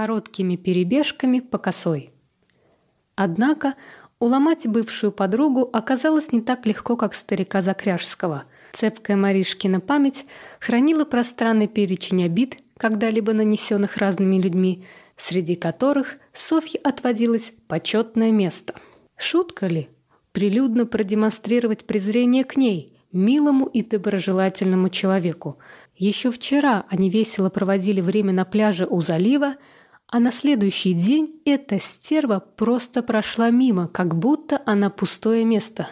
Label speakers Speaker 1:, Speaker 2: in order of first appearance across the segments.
Speaker 1: короткими перебежками по косой. Однако уломать бывшую подругу оказалось не так легко, как старика Закряжского. Цепкая Маришкина память хранила пространный перечень обид, когда-либо нанесенных разными людьми, среди которых Софье отводилось почетное место. Шутка ли? Прилюдно продемонстрировать презрение к ней, милому и доброжелательному человеку. Еще вчера они весело проводили время на пляже у залива, а на следующий день эта стерва просто прошла мимо, как будто она пустое место.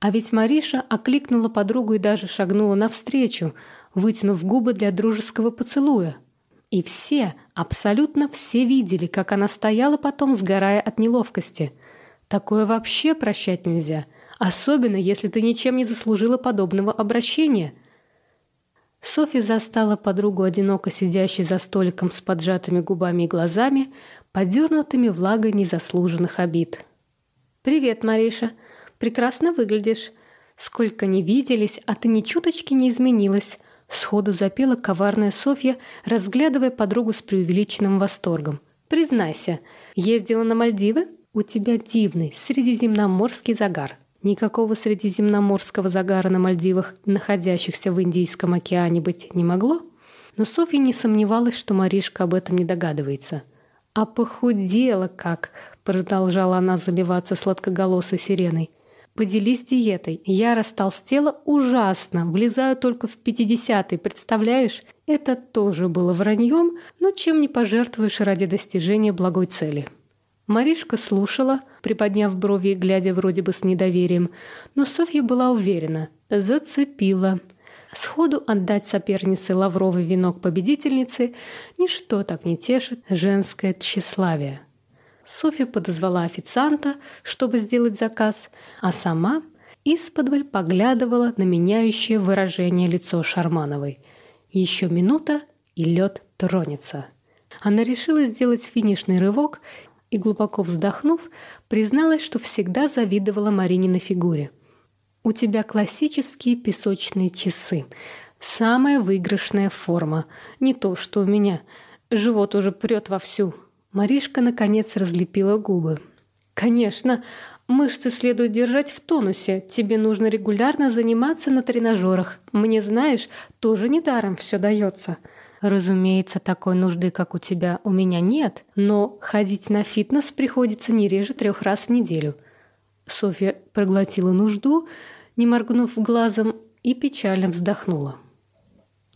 Speaker 1: А ведь Мариша окликнула подругу и даже шагнула навстречу, вытянув губы для дружеского поцелуя. И все, абсолютно все видели, как она стояла потом, сгорая от неловкости. Такое вообще прощать нельзя, особенно если ты ничем не заслужила подобного обращения – Софья застала подругу, одиноко сидящей за столиком с поджатыми губами и глазами, подернутыми влагой незаслуженных обид. «Привет, Мариша. Прекрасно выглядишь. Сколько не виделись, а ты ни чуточки не изменилась», — сходу запела коварная Софья, разглядывая подругу с преувеличенным восторгом. «Признайся, ездила на Мальдивы? У тебя дивный средиземноморский загар». Никакого средиземноморского загара на Мальдивах, находящихся в Индийском океане, быть не могло. Но Софья не сомневалась, что Маришка об этом не догадывается. «А похудела как!» — продолжала она заливаться сладкоголосой сиреной. «Поделись диетой. Я растолстела ужасно. Влезаю только в пятидесятый, представляешь? Это тоже было враньем, но чем не пожертвуешь ради достижения благой цели». Маришка слушала, приподняв брови и глядя вроде бы с недоверием, но Софья была уверена. Зацепила. Сходу отдать сопернице лавровый венок победительницы ничто так не тешит женское тщеславие. Софья подозвала официанта, чтобы сделать заказ, а сама исподволь поглядывала на меняющее выражение лицо Шармановой. Еще минута, и лед тронется. Она решила сделать финишный рывок и, глубоко вздохнув, призналась, что всегда завидовала Марининой фигуре. «У тебя классические песочные часы. Самая выигрышная форма. Не то, что у меня. Живот уже прет вовсю». Маришка, наконец, разлепила губы. «Конечно, мышцы следует держать в тонусе. Тебе нужно регулярно заниматься на тренажерах. Мне, знаешь, тоже недаром все дается». Разумеется, такой нужды, как у тебя, у меня нет, но ходить на фитнес приходится не реже трех раз в неделю. Софья проглотила нужду, не моргнув глазом, и печально вздохнула.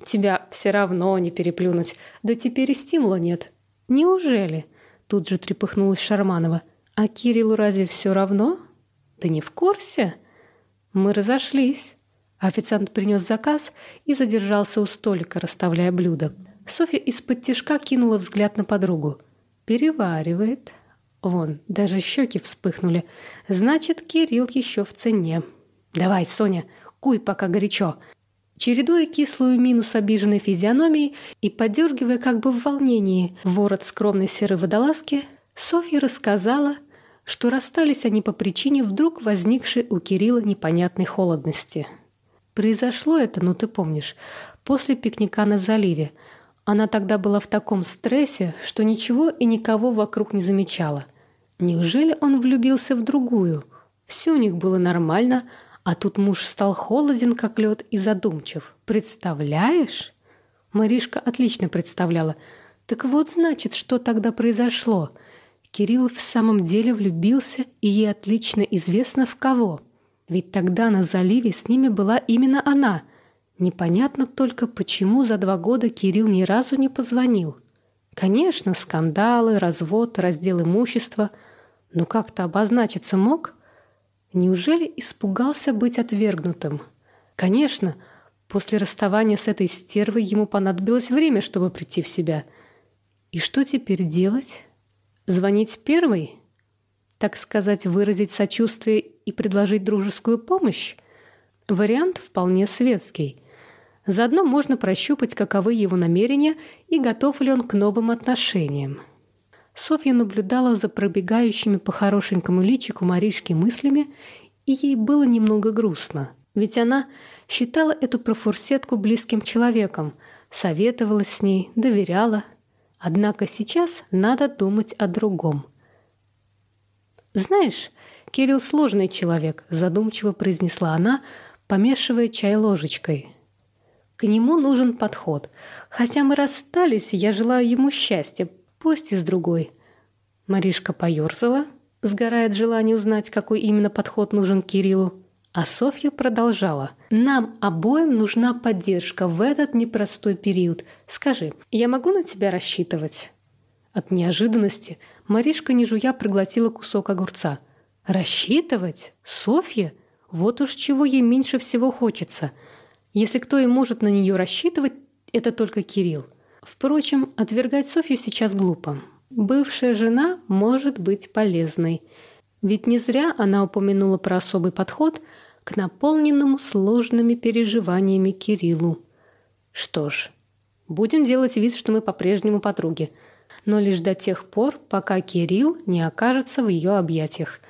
Speaker 1: «Тебя все равно не переплюнуть, да теперь и стимула нет». «Неужели?» — тут же трепыхнулась Шарманова. «А Кириллу разве все равно?» «Да не в курсе?» «Мы разошлись». Официант принес заказ и задержался у столика, расставляя блюда. Софья из-под тишка кинула взгляд на подругу. «Переваривает». Вон, даже щеки вспыхнули. «Значит, Кирилл еще в цене». «Давай, Соня, куй, пока горячо». Чередуя кислую мину с обиженной физиономией и подергивая как бы в волнении ворот скромной серой водолазки, Софья рассказала, что расстались они по причине вдруг возникшей у Кирилла непонятной холодности – Произошло это, ну ты помнишь, после пикника на заливе. Она тогда была в таком стрессе, что ничего и никого вокруг не замечала. Неужели он влюбился в другую? Все у них было нормально, а тут муж стал холоден, как лед, и задумчив. Представляешь? Маришка отлично представляла. Так вот, значит, что тогда произошло. Кирилл в самом деле влюбился, и ей отлично известно в кого – ведь тогда на заливе с ними была именно она. Непонятно только, почему за два года Кирилл ни разу не позвонил. Конечно, скандалы, развод, раздел имущества. Но как-то обозначиться мог? Неужели испугался быть отвергнутым? Конечно, после расставания с этой стервой ему понадобилось время, чтобы прийти в себя. И что теперь делать? Звонить первой? так сказать, выразить сочувствие и предложить дружескую помощь? Вариант вполне светский. Заодно можно прощупать, каковы его намерения и готов ли он к новым отношениям. Софья наблюдала за пробегающими по хорошенькому личику Маришки мыслями, и ей было немного грустно. Ведь она считала эту профурсетку близким человеком, советовалась с ней, доверяла. Однако сейчас надо думать о другом. «Знаешь, Кирилл сложный человек», — задумчиво произнесла она, помешивая чай ложечкой. «К нему нужен подход. Хотя мы расстались, я желаю ему счастья, пусть и с другой». Маришка поёрзала, сгорая от желания узнать, какой именно подход нужен Кириллу. А Софья продолжала. «Нам обоим нужна поддержка в этот непростой период. Скажи, я могу на тебя рассчитывать?» От неожиданности Маришка, не жуя, проглотила кусок огурца. «Рассчитывать? Софья? Вот уж чего ей меньше всего хочется. Если кто и может на нее рассчитывать, это только Кирилл. Впрочем, отвергать Софью сейчас глупо. Бывшая жена может быть полезной. Ведь не зря она упомянула про особый подход к наполненному сложными переживаниями Кириллу. Что ж, будем делать вид, что мы по-прежнему подруги, но лишь до тех пор, пока Кирилл не окажется в ее объятиях.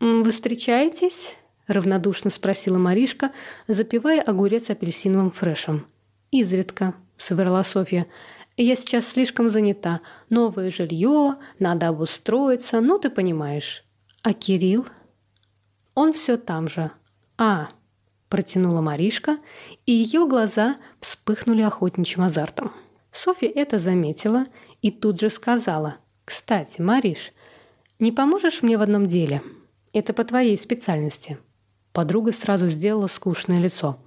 Speaker 1: «Вы встречаетесь?» — равнодушно спросила Маришка, запивая огурец апельсиновым фрешем. «Изредка», — соврала Софья, — я сейчас слишком занята. Новое жилье, надо обустроиться, ну ты понимаешь. А Кирилл? Он все там же. А, протянула Маришка, и ее глаза вспыхнули охотничьим азартом. Софья это заметила и тут же сказала. «Кстати, Мариш, не поможешь мне в одном деле? Это по твоей специальности». Подруга сразу сделала скучное лицо.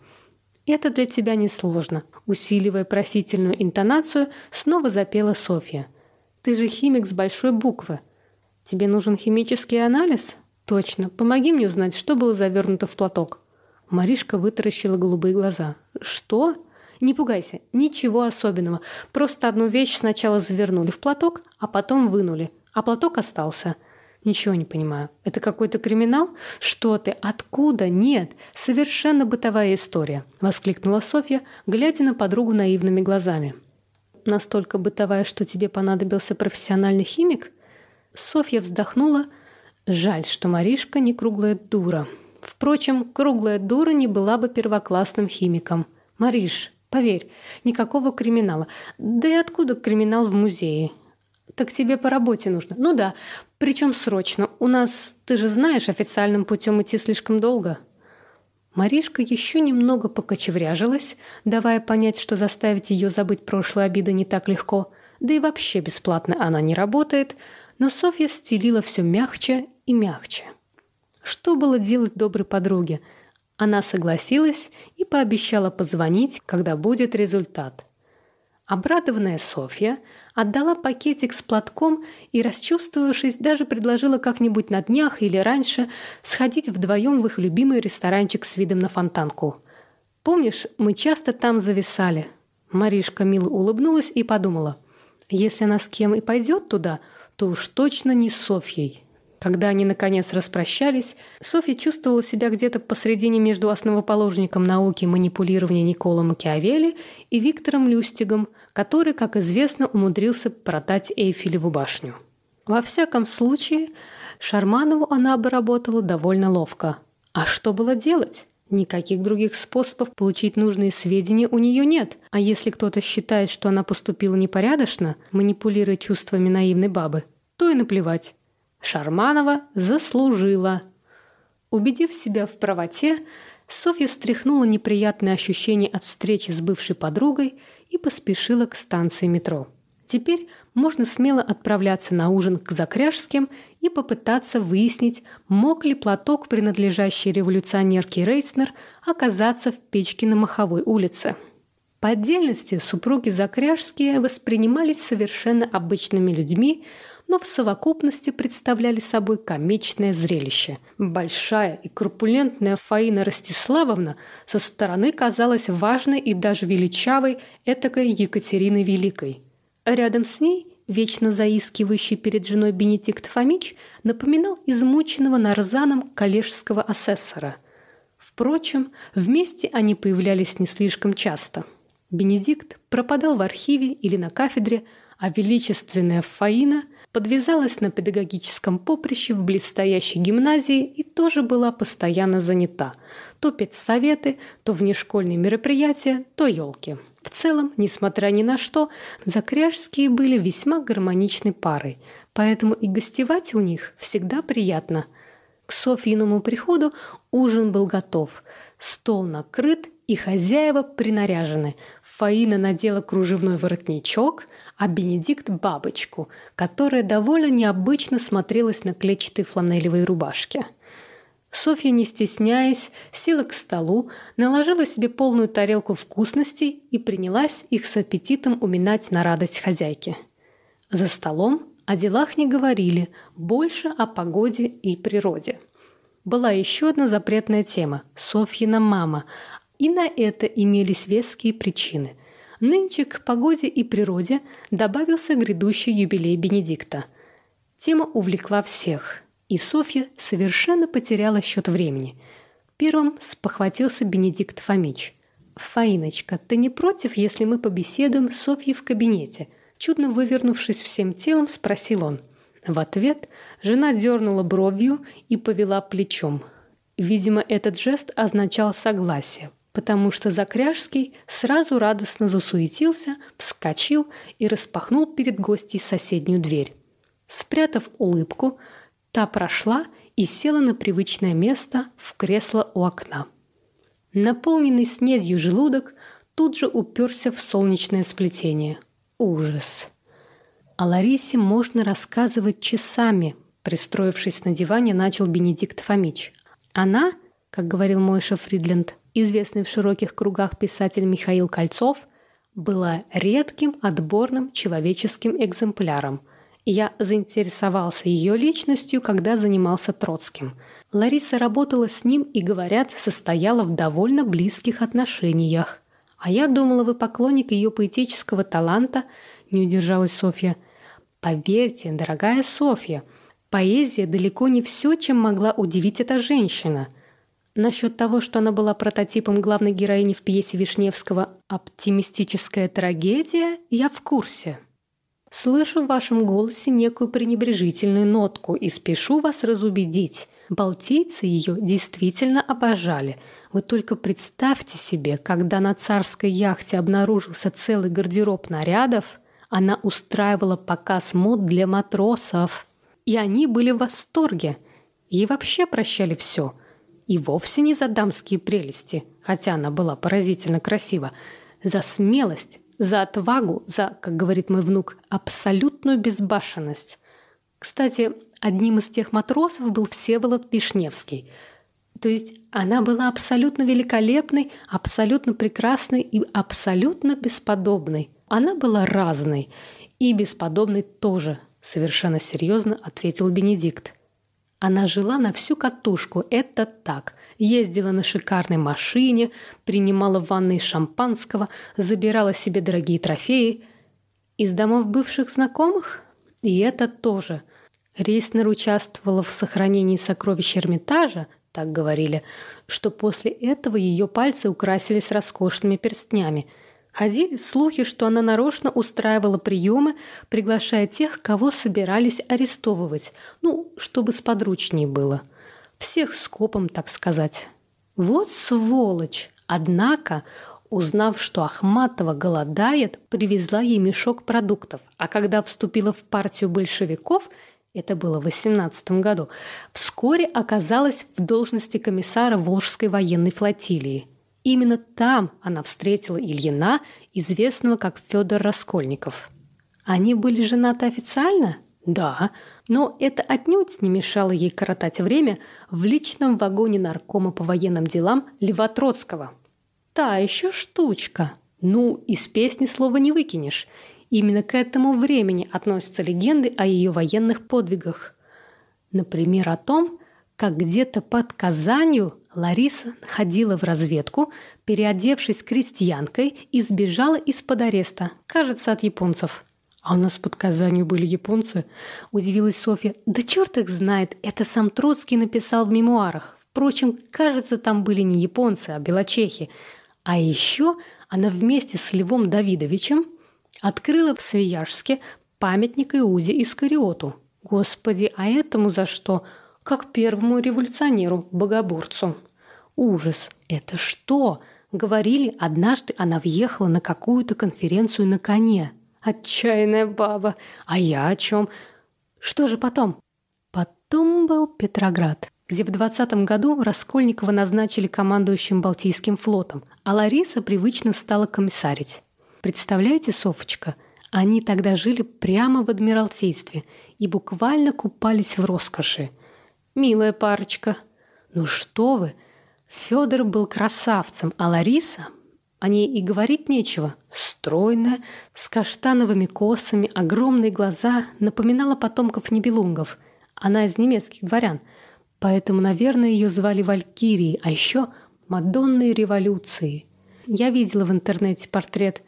Speaker 1: «Это для тебя несложно», — усиливая просительную интонацию, снова запела Софья. «Ты же химик с большой буквы. Тебе нужен химический анализ?» «Точно. Помоги мне узнать, что было завернуто в платок». Маришка вытаращила голубые глаза. «Что?» «Не пугайся. Ничего особенного. Просто одну вещь сначала завернули в платок, а потом вынули. А платок остался». Ничего не понимаю. Это какой-то криминал? Что ты? Откуда? Нет. Совершенно бытовая история, воскликнула Софья, глядя на подругу наивными глазами. Настолько бытовая, что тебе понадобился профессиональный химик? Софья вздохнула. Жаль, что Маришка не круглая дура. Впрочем, круглая дура не была бы первоклассным химиком. Мариш, поверь, никакого криминала. Да и откуда криминал в музее? Так тебе по работе нужно. Ну да, причем срочно. У нас, ты же знаешь, официальным путем идти слишком долго. Маришка еще немного покочевряжилась, давая понять, что заставить ее забыть прошлые обиды не так легко, да и вообще бесплатно она не работает, но Софья стелила все мягче и мягче. Что было делать доброй подруге? Она согласилась и пообещала позвонить, когда будет результат. Обрадованная Софья отдала пакетик с платком и, расчувствовавшись, даже предложила как-нибудь на днях или раньше сходить вдвоем в их любимый ресторанчик с видом на фонтанку. «Помнишь, мы часто там зависали?» Маришка мило улыбнулась и подумала, «Если она с кем и пойдет туда, то уж точно не с Софьей». Когда они, наконец, распрощались, Софья чувствовала себя где-то посредине между основоположником науки манипулирования Никола Макиавелли и Виктором Люстигом, который, как известно, умудрился продать Эйфелеву башню. Во всяком случае, Шарманову она обработала довольно ловко. А что было делать? Никаких других способов получить нужные сведения у нее нет. А если кто-то считает, что она поступила непорядочно, манипулируя чувствами наивной бабы, то и наплевать. Шарманова заслужила. Убедив себя в правоте, Софья стряхнула неприятные ощущения от встречи с бывшей подругой и поспешила к станции метро. Теперь можно смело отправляться на ужин к Закряжским и попытаться выяснить, мог ли платок, принадлежащий революционерке Рейснер, оказаться в печке на Маховой улице. По отдельности супруги Закряжские воспринимались совершенно обычными людьми, но в совокупности представляли собой комичное зрелище. Большая и корпулентная Фаина Ростиславовна со стороны казалась важной и даже величавой этакой Екатериной Великой. Рядом с ней вечно заискивающий перед женой Бенедикт Фомич напоминал измученного нарзаном коллежского асессора. Впрочем, вместе они появлялись не слишком часто. Бенедикт пропадал в архиве или на кафедре, а величественная Фаина подвязалась на педагогическом поприще в близстоящей гимназии и тоже была постоянно занята. То педсоветы, то внешкольные мероприятия, то елки. В целом, несмотря ни на что, закряжские были весьма гармоничной парой, поэтому и гостевать у них всегда приятно. К Софьиному приходу ужин был готов, стол накрыт и хозяева принаряжены. Фаина надела кружевной воротничок, а Бенедикт – бабочку, которая довольно необычно смотрелась на клетчатой фланелевой рубашке. Софья, не стесняясь, села к столу, наложила себе полную тарелку вкусностей и принялась их с аппетитом уминать на радость хозяйки. За столом о делах не говорили, больше о погоде и природе. Была еще одна запретная тема – Софьина мама, и на это имелись веские причины. Нынче к погоде и природе добавился грядущий юбилей Бенедикта. Тема увлекла всех – и Софья совершенно потеряла счет времени. Первым спохватился Бенедикт Фомич. «Фаиночка, ты не против, если мы побеседуем с Софьей в кабинете?» Чудно вывернувшись всем телом, спросил он. В ответ жена дернула бровью и повела плечом. Видимо, этот жест означал согласие, потому что Закряжский сразу радостно засуетился, вскочил и распахнул перед гостей соседнюю дверь. Спрятав улыбку, Та прошла и села на привычное место в кресло у окна. Наполненный снедью желудок тут же уперся в солнечное сплетение. Ужас. О Ларисе можно рассказывать часами, пристроившись на диване, начал Бенедикт Фомич. Она, как говорил Мойша Фридленд, известный в широких кругах писатель Михаил Кольцов, была редким отборным человеческим экземпляром – я заинтересовался ее личностью, когда занимался Троцким. Лариса работала с ним и, говорят, состояла в довольно близких отношениях. А я думала, вы поклонник ее поэтического таланта, не удержалась Софья. Поверьте, дорогая Софья, поэзия далеко не все, чем могла удивить эта женщина. Насчет того, что она была прототипом главной героини в пьесе Вишневского «Оптимистическая трагедия», я в курсе. Слышу в вашем голосе некую пренебрежительную нотку и спешу вас разубедить. Балтийцы ее действительно обожали. Вы только представьте себе, когда на царской яхте обнаружился целый гардероб нарядов, она устраивала показ мод для матросов. И они были в восторге. Ей вообще прощали все. И вовсе не за дамские прелести, хотя она была поразительно красива, за смелость, за отвагу, за, как говорит мой внук, абсолютную безбашенность. Кстати, одним из тех матросов был Всеволод Вишневский. То есть она была абсолютно великолепной, абсолютно прекрасной и абсолютно бесподобной. Она была разной. И бесподобной тоже, совершенно серьезно ответил Бенедикт. Она жила на всю катушку, это так. Ездила на шикарной машине, принимала ванны из шампанского, забирала себе дорогие трофеи. Из домов бывших знакомых? И это тоже. Рейснер участвовала в сохранении сокровищ Эрмитажа, так говорили, что после этого ее пальцы украсились роскошными перстнями – Ходили слухи, что она нарочно устраивала приемы, приглашая тех, кого собирались арестовывать, ну, чтобы сподручнее было. Всех скопом, так сказать. Вот сволочь! Однако, узнав, что Ахматова голодает, привезла ей мешок продуктов, а когда вступила в партию большевиков, это было в 18 году, вскоре оказалась в должности комиссара Волжской военной флотилии. Именно там она встретила Ильина, известного как Федор Раскольников. Они были женаты официально? Да, но это отнюдь не мешало ей коротать время в личном вагоне наркома по военным делам Льва Троцкого. Та еще штучка. Ну, из песни слова не выкинешь. Именно к этому времени относятся легенды о ее военных подвигах. Например, о том, как где-то под Казанью Лариса ходила в разведку, переодевшись крестьянкой и сбежала из-под ареста, кажется, от японцев. «А у нас под Казанью были японцы?» – удивилась Софья. «Да черт их знает, это сам Троцкий написал в мемуарах. Впрочем, кажется, там были не японцы, а белочехи. А еще она вместе с Львом Давидовичем открыла в Свияжске памятник Иуде Искариоту. Господи, а этому за что? Как первому революционеру, богоборцу. Ужас! Это что? Говорили, однажды она въехала на какую-то конференцию на коне. Отчаянная баба. А я о чем? Что же потом? Потом был Петроград, где в 20 году Раскольникова назначили командующим Балтийским флотом, а Лариса привычно стала комиссарить. Представляете, Софочка, они тогда жили прямо в Адмиралтействе и буквально купались в роскоши. Милая парочка. Ну что вы, Федор был красавцем, а Лариса о ней и говорить нечего. Стройная, с каштановыми косами, огромные глаза, напоминала потомков небелунгов. Она из немецких дворян, поэтому, наверное, ее звали Валькирией, а еще Мадонной революции. Я видела в интернете портрет.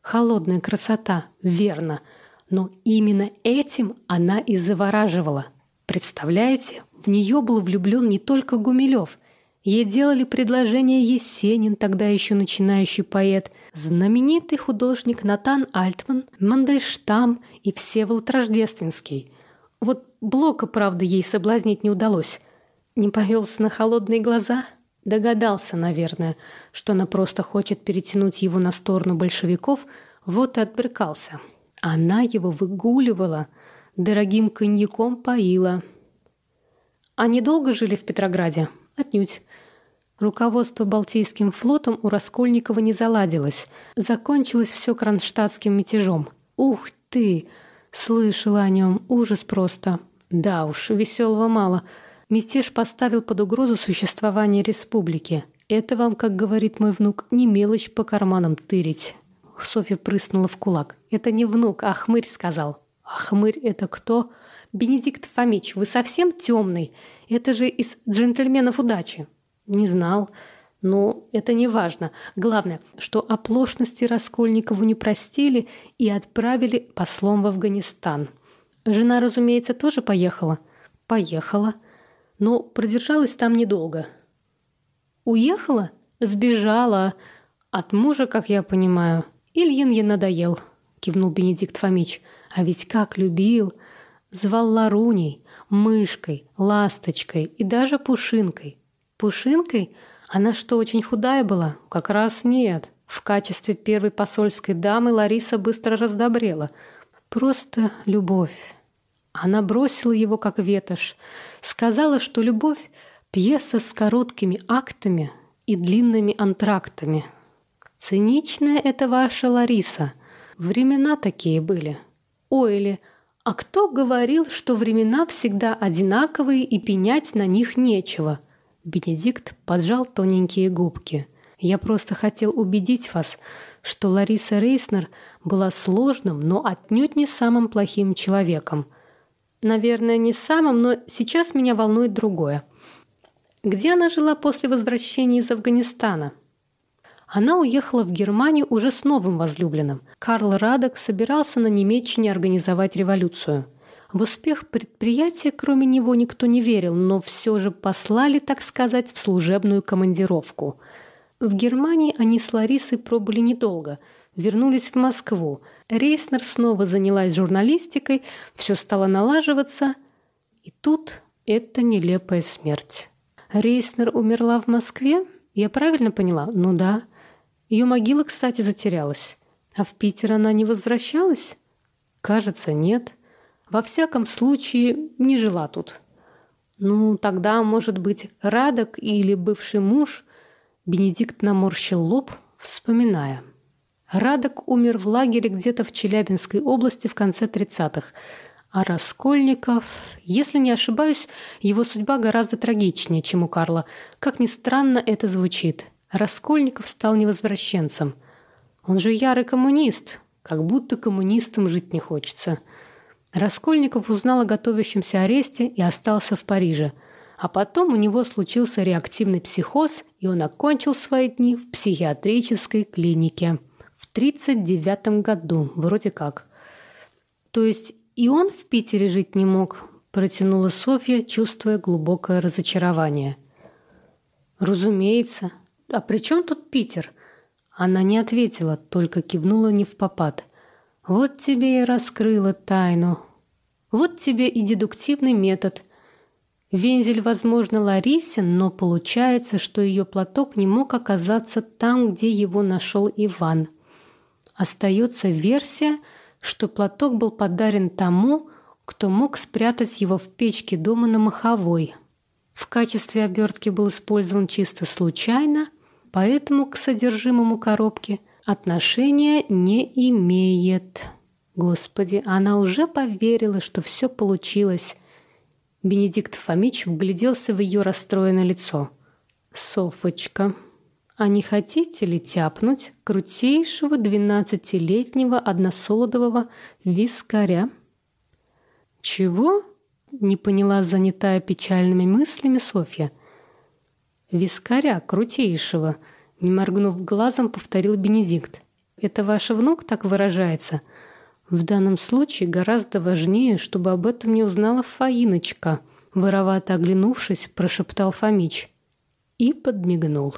Speaker 1: Холодная красота, верно. Но именно этим она и завораживала. Представляете, в нее был влюблен не только Гумилев – Ей делали предложение Есенин, тогда еще начинающий поэт, знаменитый художник Натан Альтман, Мандельштам и Всеволод Рождественский. Вот Блока, правда, ей соблазнить не удалось. Не повелся на холодные глаза? Догадался, наверное, что она просто хочет перетянуть его на сторону большевиков, вот и отбрыкался. Она его выгуливала, дорогим коньяком поила. Они долго жили в Петрограде? Отнюдь. Руководство Балтийским флотом у Раскольникова не заладилось. Закончилось все кронштадтским мятежом. Ух ты! Слышала о нем. Ужас просто. Да уж, веселого мало. Мятеж поставил под угрозу существование республики. Это вам, как говорит мой внук, не мелочь по карманам тырить. Софья прыснула в кулак. Это не внук, а хмырь сказал. А хмырь это кто? Бенедикт Фомич, вы совсем темный? Это же из джентльменов удачи. Не знал. Но это не важно. Главное, что оплошности Раскольникову не простили и отправили послом в Афганистан. Жена, разумеется, тоже поехала. Поехала. Но продержалась там недолго. Уехала? Сбежала. От мужа, как я понимаю. Ильин ей надоел, кивнул Бенедикт Фомич. А ведь как любил. Звал Ларуней, мышкой, ласточкой и даже пушинкой. Пушинкой? Она что, очень худая была? Как раз нет. В качестве первой посольской дамы Лариса быстро раздобрела. Просто любовь. Она бросила его как ветошь. Сказала, что любовь — пьеса с короткими актами и длинными антрактами. Циничная это ваша Лариса. Времена такие были. Ой, или... А кто говорил, что времена всегда одинаковые и пенять на них нечего? Бенедикт поджал тоненькие губки. «Я просто хотел убедить вас, что Лариса Рейснер была сложным, но отнюдь не самым плохим человеком. Наверное, не самым, но сейчас меня волнует другое. Где она жила после возвращения из Афганистана?» Она уехала в Германию уже с новым возлюбленным. Карл Радок собирался на Немеччине организовать революцию – в успех предприятия кроме него никто не верил, но все же послали, так сказать, в служебную командировку. В Германии они с Ларисой пробыли недолго. Вернулись в Москву. Рейснер снова занялась журналистикой, все стало налаживаться. И тут это нелепая смерть. Рейснер умерла в Москве? Я правильно поняла? Ну да. Ее могила, кстати, затерялась. А в Питер она не возвращалась? Кажется, нет. Во всяком случае, не жила тут. Ну, тогда, может быть, Радок или бывший муж? Бенедикт наморщил лоб, вспоминая. Радок умер в лагере где-то в Челябинской области в конце 30-х. А Раскольников, если не ошибаюсь, его судьба гораздо трагичнее, чем у Карла. Как ни странно это звучит. Раскольников стал невозвращенцем. Он же ярый коммунист. Как будто коммунистам жить не хочется. Раскольников узнал о готовящемся аресте и остался в Париже. А потом у него случился реактивный психоз, и он окончил свои дни в психиатрической клинике. В 1939 году, вроде как. То есть и он в Питере жить не мог, протянула Софья, чувствуя глубокое разочарование. Разумеется. А при чем тут Питер? Она не ответила, только кивнула не в попад – вот тебе и раскрыла тайну. Вот тебе и дедуктивный метод. Вензель, возможно, Ларисин, но получается, что ее платок не мог оказаться там, где его нашел Иван. Остается версия, что платок был подарен тому, кто мог спрятать его в печке дома на Маховой. В качестве обертки был использован чисто случайно, поэтому к содержимому коробки отношения не имеет. Господи, она уже поверила, что все получилось. Бенедикт Фомич вгляделся в ее расстроенное лицо. «Софочка, а не хотите ли тяпнуть крутейшего двенадцатилетнего односолодового вискаря?» «Чего?» — не поняла занятая печальными мыслями Софья. «Вискаря крутейшего», — не моргнув глазом, повторил Бенедикт. «Это ваш внук так выражается?» В данном случае гораздо важнее, чтобы об этом не узнала Фаиночка, воровато оглянувшись, прошептал Фомич и подмигнул.